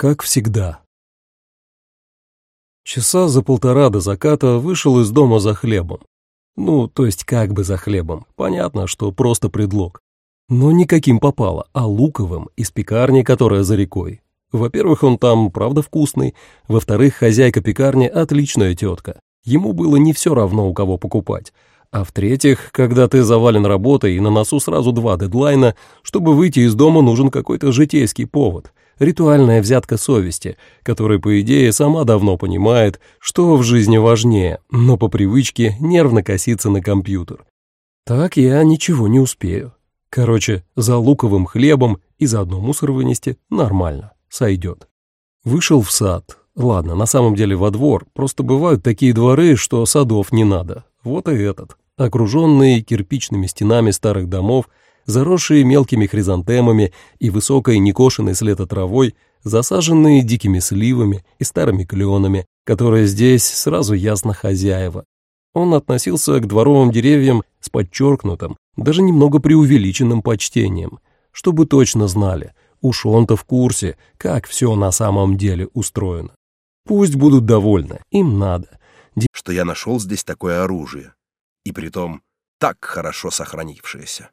Как всегда. Часа за полтора до заката вышел из дома за хлебом. Ну, то есть как бы за хлебом. Понятно, что просто предлог. Но никаким попало, а луковым из пекарни, которая за рекой. Во-первых, он там правда вкусный. Во-вторых, хозяйка пекарни отличная тетка. Ему было не все равно, у кого покупать. А в-третьих, когда ты завален работой и на носу сразу два дедлайна, чтобы выйти из дома нужен какой-то житейский повод. Ритуальная взятка совести, которая, по идее, сама давно понимает, что в жизни важнее, но по привычке нервно косится на компьютер. Так я ничего не успею. Короче, за луковым хлебом и заодно мусор вынести нормально, сойдет. Вышел в сад. Ладно, на самом деле во двор, просто бывают такие дворы, что садов не надо. Вот и этот окруженные кирпичными стенами старых домов, заросшие мелкими хризантемами и высокой некошенной с травой, засаженные дикими сливами и старыми кленами, которые здесь сразу ясно хозяева. Он относился к дворовым деревьям с подчеркнутым, даже немного преувеличенным почтением, чтобы точно знали, уж он-то в курсе, как все на самом деле устроено. Пусть будут довольны, им надо. Что я нашел здесь такое оружие и притом так хорошо сохранившееся.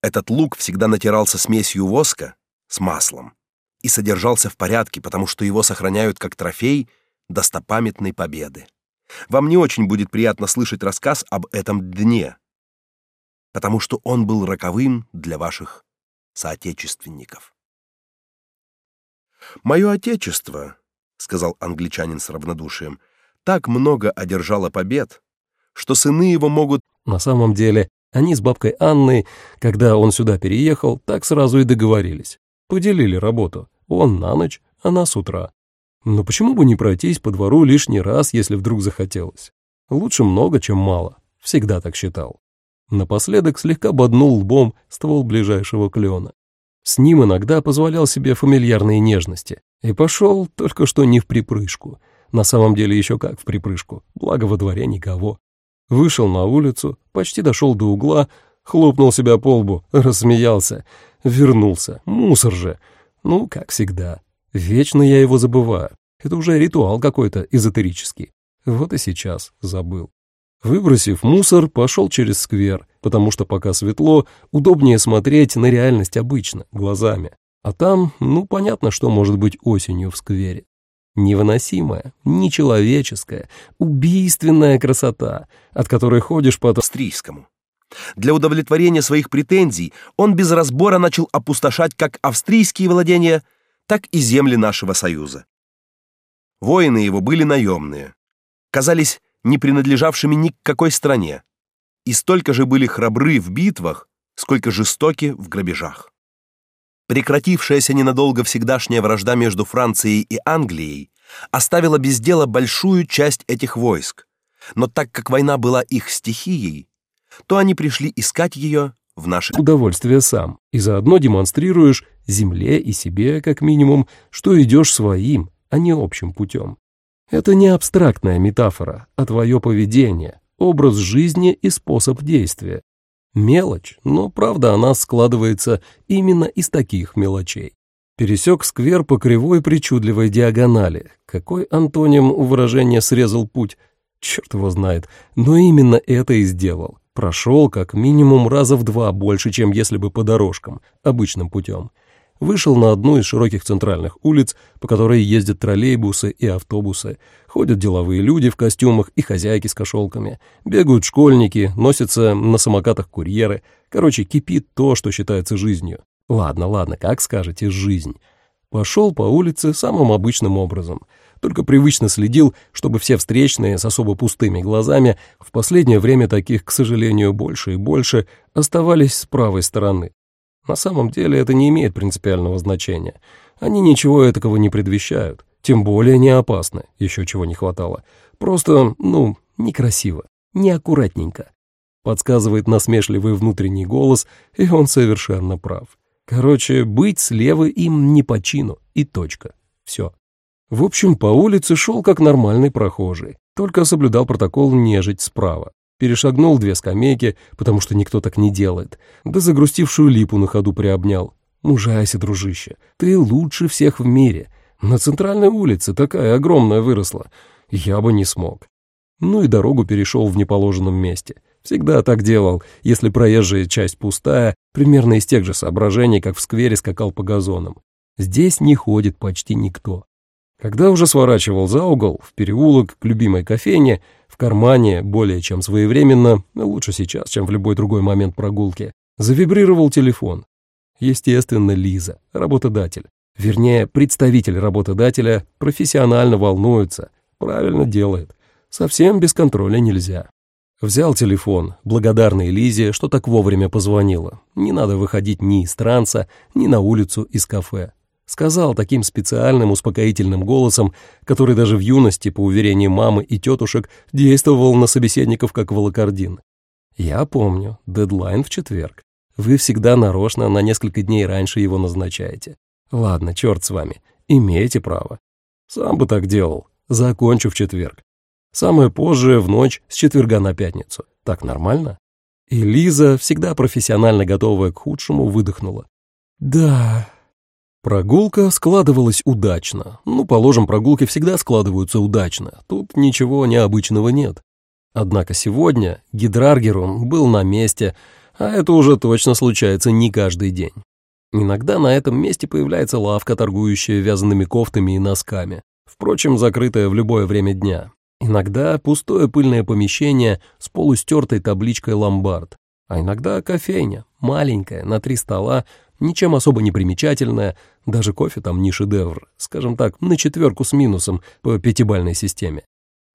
Этот лук всегда натирался смесью воска с маслом и содержался в порядке, потому что его сохраняют как трофей достопамятной победы. Вам не очень будет приятно слышать рассказ об этом дне, потому что он был роковым для ваших соотечественников. «Мое отечество», — сказал англичанин с равнодушием, — «так много одержало побед, что сыны его могут... На самом деле, они с бабкой Анной, когда он сюда переехал, так сразу и договорились. Поделили работу. Он на ночь, она с утра. Но почему бы не пройтись по двору лишний раз, если вдруг захотелось? Лучше много, чем мало. Всегда так считал. Напоследок слегка боднул лбом ствол ближайшего клена. С ним иногда позволял себе фамильярные нежности. И пошел только что не в припрыжку. На самом деле еще как в припрыжку, благо во дворе никого. Вышел на улицу, почти дошел до угла, хлопнул себя по лбу, рассмеялся, вернулся. Мусор же. Ну, как всегда. Вечно я его забываю. Это уже ритуал какой-то эзотерический. Вот и сейчас забыл. Выбросив мусор, пошел через сквер, потому что пока светло, удобнее смотреть на реальность обычно, глазами. А там, ну, понятно, что может быть осенью в сквере. Невыносимая, нечеловеческая, убийственная красота, от которой ходишь по австрийскому. Для удовлетворения своих претензий он без разбора начал опустошать как австрийские владения, так и земли нашего союза. Воины его были наемные, казались не принадлежавшими ни к какой стране, и столько же были храбры в битвах, сколько жестоки в грабежах. Прекратившаяся ненадолго всегдашняя вражда между Францией и Англией оставила без дела большую часть этих войск. Но так как война была их стихией, то они пришли искать ее в наше удовольствие сам, и заодно демонстрируешь земле и себе, как минимум, что идешь своим, а не общим путем. Это не абстрактная метафора, а твое поведение, образ жизни и способ действия. Мелочь, но правда она складывается именно из таких мелочей. Пересек сквер по кривой причудливой диагонали. Какой антоним у выражения «срезал путь»? Черт его знает, но именно это и сделал. Прошел как минимум раза в два больше, чем если бы по дорожкам, обычным путем вышел на одну из широких центральных улиц, по которой ездят троллейбусы и автобусы, ходят деловые люди в костюмах и хозяйки с кошелками, бегают школьники, носятся на самокатах курьеры. Короче, кипит то, что считается жизнью. Ладно, ладно, как скажете, жизнь. Пошел по улице самым обычным образом. Только привычно следил, чтобы все встречные с особо пустыми глазами, в последнее время таких, к сожалению, больше и больше, оставались с правой стороны. На самом деле это не имеет принципиального значения. Они ничего этакого не предвещают, тем более не опасны, еще чего не хватало. Просто, ну, некрасиво, неаккуратненько. Подсказывает насмешливый внутренний голос, и он совершенно прав. Короче, быть слева им не по чину, и точка. Все. В общем, по улице шел как нормальный прохожий, только соблюдал протокол нежить справа перешагнул две скамейки, потому что никто так не делает, да загрустившую липу на ходу приобнял. «Мужайся, дружище, ты лучше всех в мире. На центральной улице такая огромная выросла. Я бы не смог. Ну и дорогу перешел в неположенном месте. Всегда так делал, если проезжая часть пустая, примерно из тех же соображений, как в сквере скакал по газонам. Здесь не ходит почти никто. Когда уже сворачивал за угол, в переулок, к любимой кофейне, кармане, более чем своевременно, лучше сейчас, чем в любой другой момент прогулки, завибрировал телефон. Естественно, Лиза, работодатель. Вернее, представитель работодателя профессионально волнуется, правильно делает. Совсем без контроля нельзя. Взял телефон, благодарный Лизе, что так вовремя позвонила. Не надо выходить ни из транса, ни на улицу из кафе сказал таким специальным успокоительным голосом, который даже в юности, по уверениям мамы и тетушек, действовал на собеседников как волокордин. «Я помню, дедлайн в четверг. Вы всегда нарочно на несколько дней раньше его назначаете. Ладно, черт с вами, имеете право. Сам бы так делал. Закончу в четверг. Самое позже, в ночь с четверга на пятницу. Так нормально?» И Лиза, всегда профессионально готовая к худшему, выдохнула. «Да, Прогулка складывалась удачно. Ну, положим, прогулки всегда складываются удачно. Тут ничего необычного нет. Однако сегодня Гидраргерум был на месте, а это уже точно случается не каждый день. Иногда на этом месте появляется лавка, торгующая вязаными кофтами и носками, впрочем, закрытая в любое время дня. Иногда пустое пыльное помещение с полустертой табличкой «Ломбард», а иногда кофейня, маленькая, на три стола, Ничем особо не примечательная, даже кофе там не шедевр, скажем так, на четверку с минусом по пятибальной системе.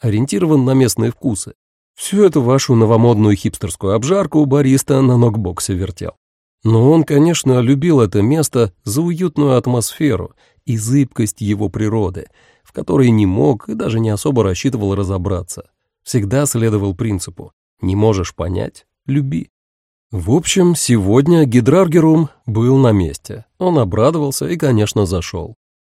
Ориентирован на местные вкусы. Всю эту вашу новомодную хипстерскую обжарку бариста на нокбоксе вертел. Но он, конечно, любил это место за уютную атмосферу и зыбкость его природы, в которой не мог и даже не особо рассчитывал разобраться. Всегда следовал принципу «не можешь понять — люби». В общем, сегодня Гидраргерум был на месте. Он обрадовался и, конечно, зашел.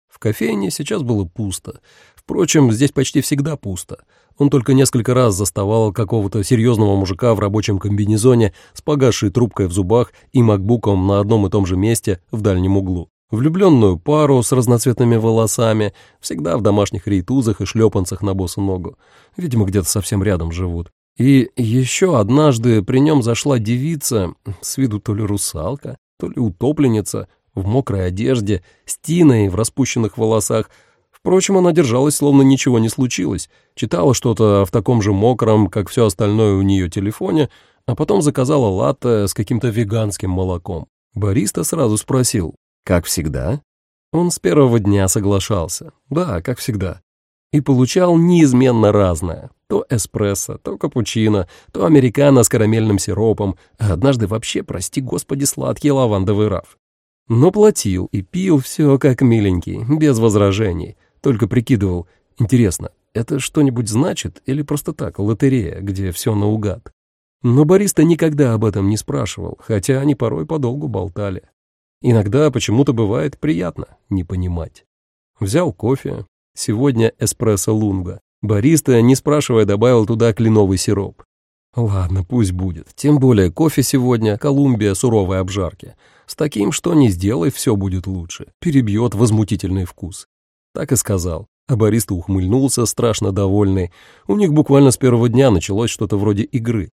В кофейне сейчас было пусто. Впрочем, здесь почти всегда пусто. Он только несколько раз заставал какого-то серьезного мужика в рабочем комбинезоне с погасшей трубкой в зубах и макбуком на одном и том же месте в дальнем углу. Влюбленную пару с разноцветными волосами, всегда в домашних рейтузах и шлепанцах на босу ногу. Видимо, где-то совсем рядом живут. И еще однажды при нем зашла девица, с виду то ли русалка, то ли утопленница, в мокрой одежде, с тиной в распущенных волосах. Впрочем, она держалась, словно ничего не случилось, читала что-то в таком же мокром, как все остальное у нее телефоне, а потом заказала латте с каким-то веганским молоком. Бариста сразу спросил, «Как всегда?» Он с первого дня соглашался. Да, как всегда и получал неизменно разное. То эспрессо, то капучино, то американо с карамельным сиропом, а однажды вообще, прости господи, сладкий лавандовый раф. Но платил и пил все как миленький, без возражений. Только прикидывал, интересно, это что-нибудь значит или просто так, лотерея, где все наугад? Но бариста никогда об этом не спрашивал, хотя они порой подолгу болтали. Иногда почему-то бывает приятно не понимать. Взял кофе, Сегодня эспрессо лунга. Бариста, не спрашивая, добавил туда кленовый сироп. Ладно, пусть будет. Тем более кофе сегодня Колумбия суровой обжарки. С таким, что не сделай, все будет лучше. Перебьет возмутительный вкус. Так и сказал. А бариста ухмыльнулся, страшно довольный. У них буквально с первого дня началось что-то вроде игры.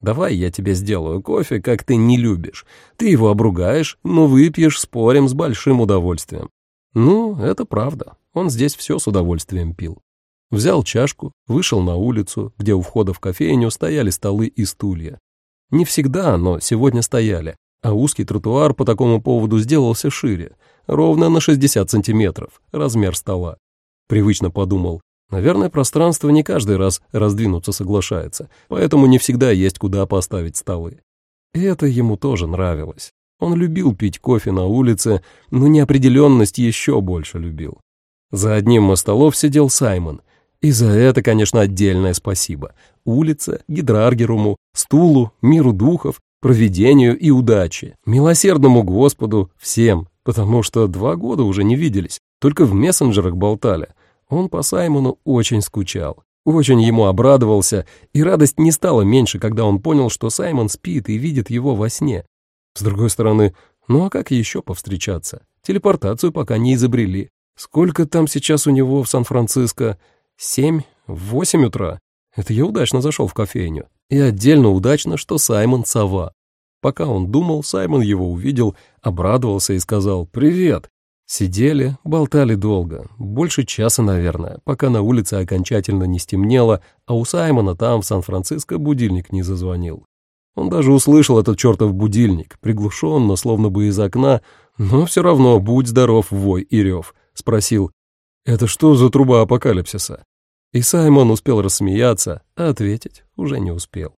«Давай я тебе сделаю кофе, как ты не любишь. Ты его обругаешь, но выпьешь, спорим, с большим удовольствием». Ну, это правда. Он здесь все с удовольствием пил. Взял чашку, вышел на улицу, где у входа в кофейню стояли столы и стулья. Не всегда, но сегодня стояли, а узкий тротуар по такому поводу сделался шире, ровно на 60 сантиметров, размер стола. Привычно подумал, наверное, пространство не каждый раз раздвинуться соглашается, поэтому не всегда есть куда поставить столы. И это ему тоже нравилось. Он любил пить кофе на улице, но неопределенность еще больше любил. За одним из столов сидел Саймон. И за это, конечно, отдельное спасибо. Улице, Гидраргеруму, стулу, миру духов, провидению и удаче, милосердному Господу, всем, потому что два года уже не виделись, только в мессенджерах болтали. Он по Саймону очень скучал, очень ему обрадовался, и радость не стала меньше, когда он понял, что Саймон спит и видит его во сне. С другой стороны, ну а как еще повстречаться? Телепортацию пока не изобрели. Сколько там сейчас у него в Сан-Франциско? Семь? Восемь утра? Это я удачно зашел в кофейню. И отдельно удачно, что Саймон сова. Пока он думал, Саймон его увидел, обрадовался и сказал «Привет». Сидели, болтали долго, больше часа, наверное, пока на улице окончательно не стемнело, а у Саймона там, в Сан-Франциско, будильник не зазвонил. Он даже услышал этот чертов будильник, приглушенно, словно бы из окна, но все равно будь здоров, вой и рев. Спросил, «Это что за труба апокалипсиса?» И Саймон успел рассмеяться, а ответить уже не успел.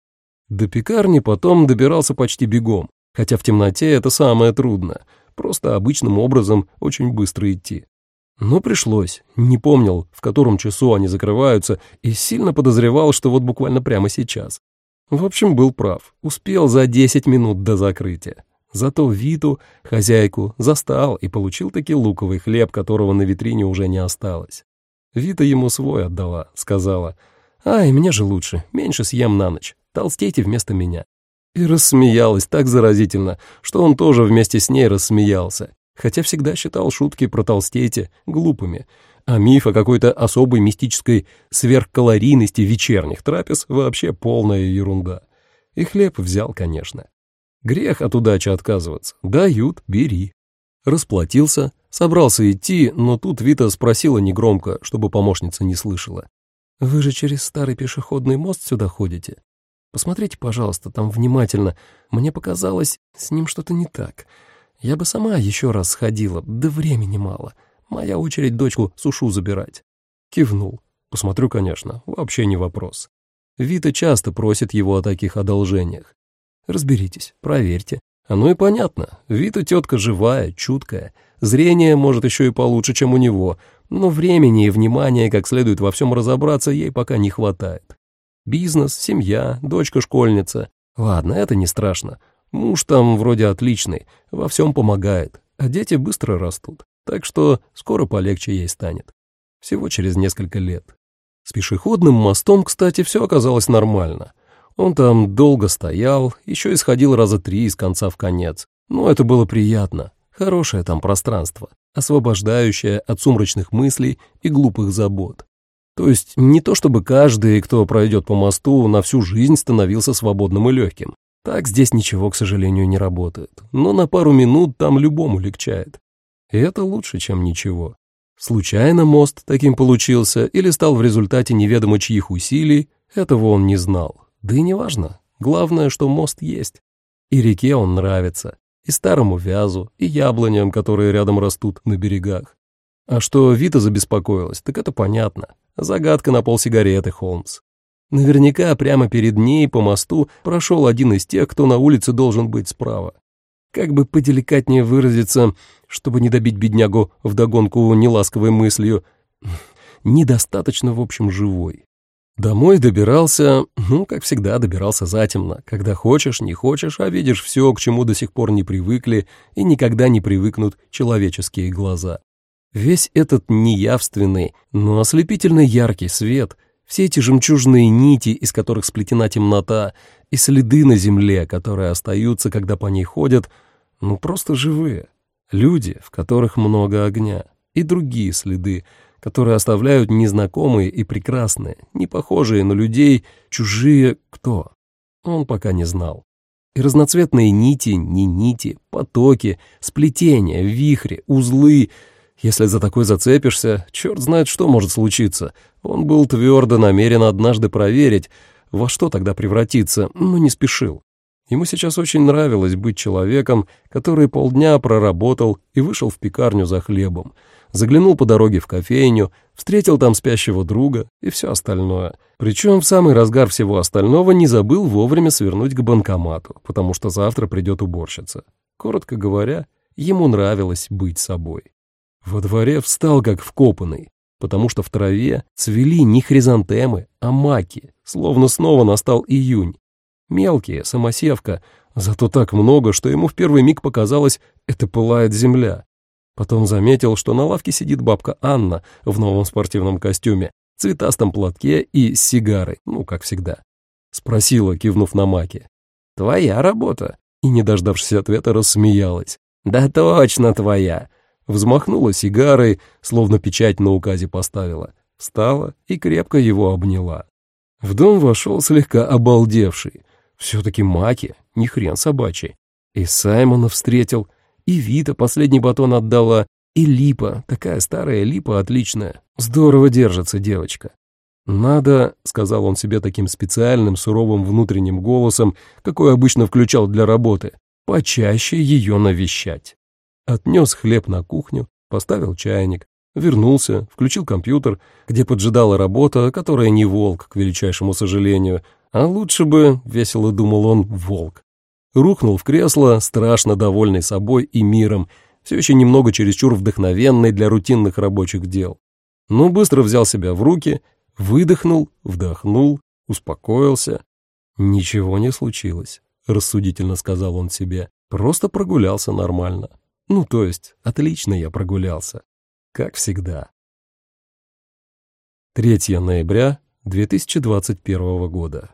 До пекарни потом добирался почти бегом, хотя в темноте это самое трудное, просто обычным образом очень быстро идти. Но пришлось, не помнил, в котором часу они закрываются, и сильно подозревал, что вот буквально прямо сейчас. В общем, был прав, успел за 10 минут до закрытия. Зато Виту, хозяйку, застал и получил таки луковый хлеб, которого на витрине уже не осталось. Вита ему свой отдала, сказала, «Ай, мне же лучше, меньше съем на ночь, толстейте вместо меня». И рассмеялась так заразительно, что он тоже вместе с ней рассмеялся, хотя всегда считал шутки про толстейте глупыми, а миф о какой-то особой мистической сверхкалорийности вечерних трапез вообще полная ерунда. И хлеб взял, конечно. Грех от удачи отказываться. Дают, бери. Расплатился, собрался идти, но тут Вита спросила негромко, чтобы помощница не слышала. «Вы же через старый пешеходный мост сюда ходите? Посмотрите, пожалуйста, там внимательно. Мне показалось, с ним что-то не так. Я бы сама еще раз сходила, да времени мало. Моя очередь дочку сушу забирать». Кивнул. «Посмотрю, конечно, вообще не вопрос». Вита часто просит его о таких одолжениях. Разберитесь, проверьте. Оно и понятно. Вид у тетка живая, чуткая. Зрение, может, еще и получше, чем у него. Но времени и внимания, как следует во всем разобраться, ей пока не хватает. Бизнес, семья, дочка-школьница. Ладно, это не страшно. Муж там вроде отличный, во всем помогает. А дети быстро растут. Так что скоро полегче ей станет. Всего через несколько лет. С пешеходным мостом, кстати, все оказалось нормально. Он там долго стоял, еще исходил раза три из конца в конец. Но это было приятно. Хорошее там пространство, освобождающее от сумрачных мыслей и глупых забот. То есть не то чтобы каждый, кто пройдет по мосту, на всю жизнь становился свободным и легким. Так здесь ничего, к сожалению, не работает. Но на пару минут там любому легчает. И это лучше, чем ничего. Случайно мост таким получился или стал в результате неведомо чьих усилий, этого он не знал. Да и неважно. Главное, что мост есть. И реке он нравится, и старому вязу, и яблоням, которые рядом растут на берегах. А что Вита забеспокоилась, так это понятно. Загадка на полсигареты, Холмс. Наверняка прямо перед ней по мосту прошел один из тех, кто на улице должен быть справа. Как бы поделикатнее выразиться, чтобы не добить беднягу вдогонку неласковой мыслью, недостаточно, в общем, живой. Домой добирался, ну, как всегда, добирался затемно, когда хочешь, не хочешь, а видишь все, к чему до сих пор не привыкли и никогда не привыкнут человеческие глаза. Весь этот неявственный, но ослепительно яркий свет, все эти жемчужные нити, из которых сплетена темнота, и следы на земле, которые остаются, когда по ней ходят, ну, просто живые. Люди, в которых много огня, и другие следы, которые оставляют незнакомые и прекрасные, не похожие на людей, чужие кто. Он пока не знал. И разноцветные нити, не нити, потоки, сплетения, вихри, узлы. Если за такой зацепишься, черт знает, что может случиться. Он был твердо намерен однажды проверить, во что тогда превратиться, но не спешил. Ему сейчас очень нравилось быть человеком, который полдня проработал и вышел в пекарню за хлебом, заглянул по дороге в кофейню, встретил там спящего друга и все остальное. Причем в самый разгар всего остального не забыл вовремя свернуть к банкомату, потому что завтра придет уборщица. Коротко говоря, ему нравилось быть собой. Во дворе встал как вкопанный, потому что в траве цвели не хризантемы, а маки, словно снова настал июнь. Мелкие, самосевка, зато так много, что ему в первый миг показалось, это пылает земля. Потом заметил, что на лавке сидит бабка Анна в новом спортивном костюме, цветастом платке и с сигарой, ну, как всегда. Спросила, кивнув на маке. «Твоя работа?» И, не дождавшись ответа, рассмеялась. «Да точно твоя. взмахнула сигарой, словно печать на указе поставила, встала и крепко его обняла. В дом вошел слегка обалдевший. Все-таки маки, не хрен собачий. И Саймона встретил, и Вита последний батон отдала, и Липа, такая старая Липа отличная. Здорово держится девочка. «Надо», — сказал он себе таким специальным суровым внутренним голосом, какой обычно включал для работы, почаще ее навещать. Отнес хлеб на кухню, поставил чайник, вернулся, включил компьютер, где поджидала работа, которая не волк, к величайшему сожалению, а лучше бы, весело думал он, волк. Рухнул в кресло, страшно довольный собой и миром, все еще немного чересчур вдохновенный для рутинных рабочих дел. Но быстро взял себя в руки, выдохнул, вдохнул, успокоился. Ничего не случилось, рассудительно сказал он себе, просто прогулялся нормально. Ну, то есть, отлично я прогулялся. Как всегда. 3 ноября 2021 года.